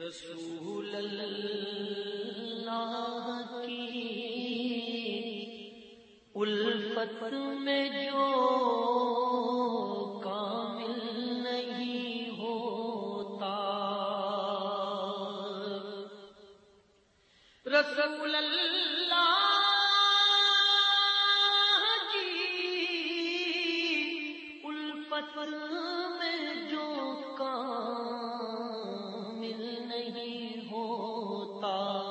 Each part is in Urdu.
رسول اللہ کی الفت میں جو کامل نہیں ہوتا۔ رسول اللہ کی الفت میں جو کامل نہیں ہوتا۔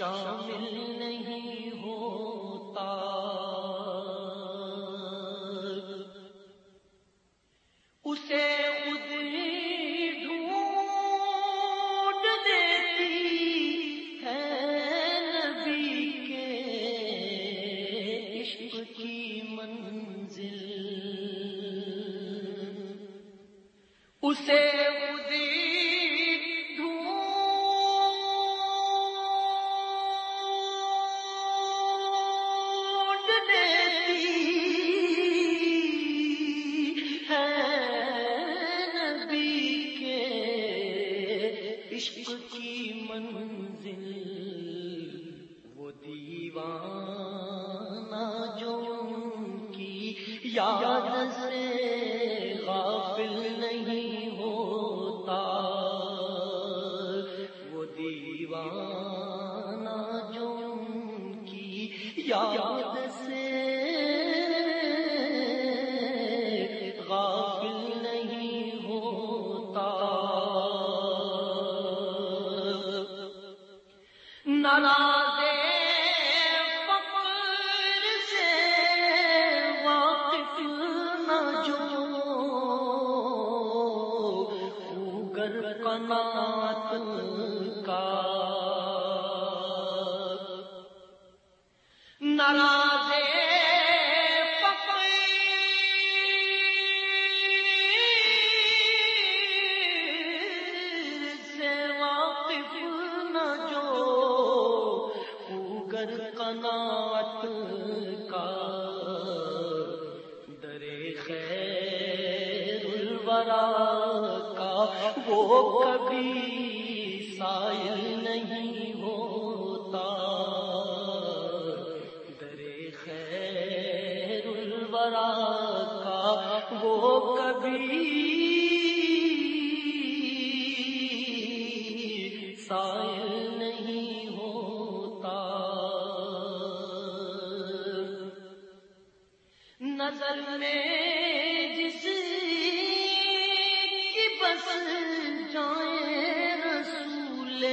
شامل نہیں ہوتا۔ اسے خود ڈھونڈ دیتی ہے نبی کے عشق کی منزل۔ اسے یاد سے غافل نہیں ہوتا، وہ دیوانہ جو ان کی یاد سے غافل نہیں ہوتا۔ ناراض وہ کبھی سائل نہیں ہوتا۔ در خیر الورا کا وہ کبھی سائل نہیں ہوتا۔ نظر میں جس جائیں رسول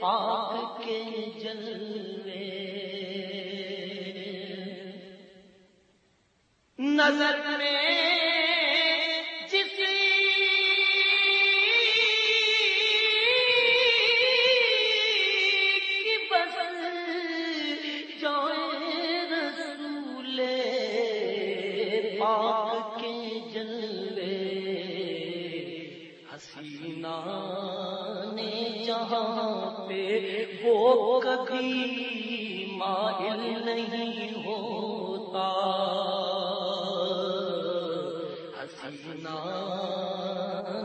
پاک کے جلوے۔ نظر میں جس جائیں رسول پاک جہاں پہ وہ کبھی مائل نہیں ہوتا۔ حسینہ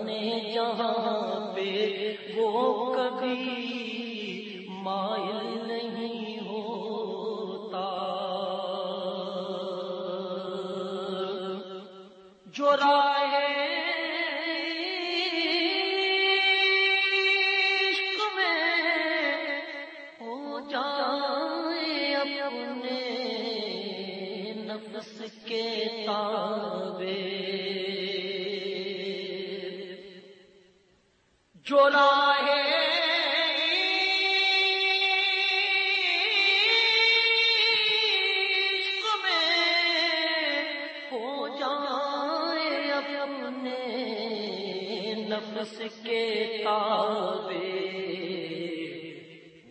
نے جہاں پہ وہ کبھی نفس کے تابے۔ جو راہ نفس کے تابے۔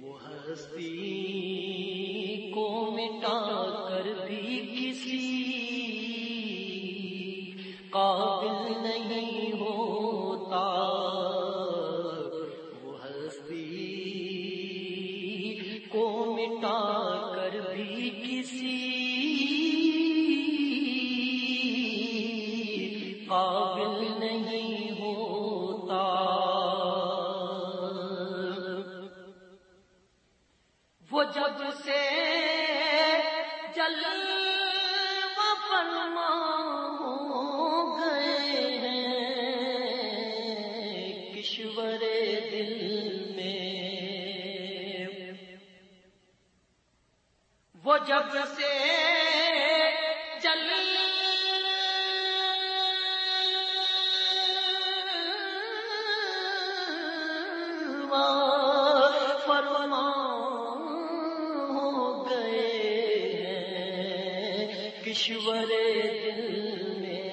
وہ ہستی قابل نہیں ہوتا۔ وہ ہستی کو مٹا کر بھی کسی قابل نہیں ہوتا۔ وہ جب سے جل فرما وہ جب سے جل فرما ہو گئے کشور دل میں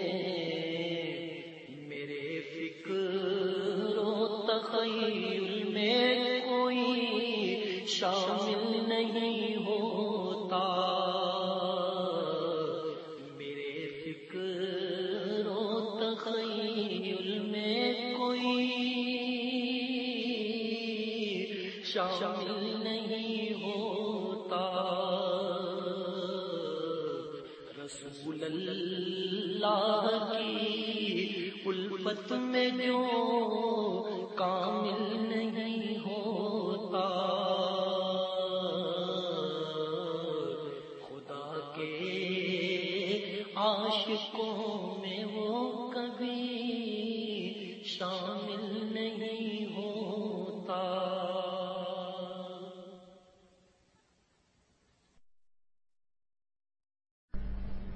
میرے فکر و تخیل میں کوئی شامل نہیں۔ شامل نہیں ہوتا۔ رسول اللہ کی الفت میں جو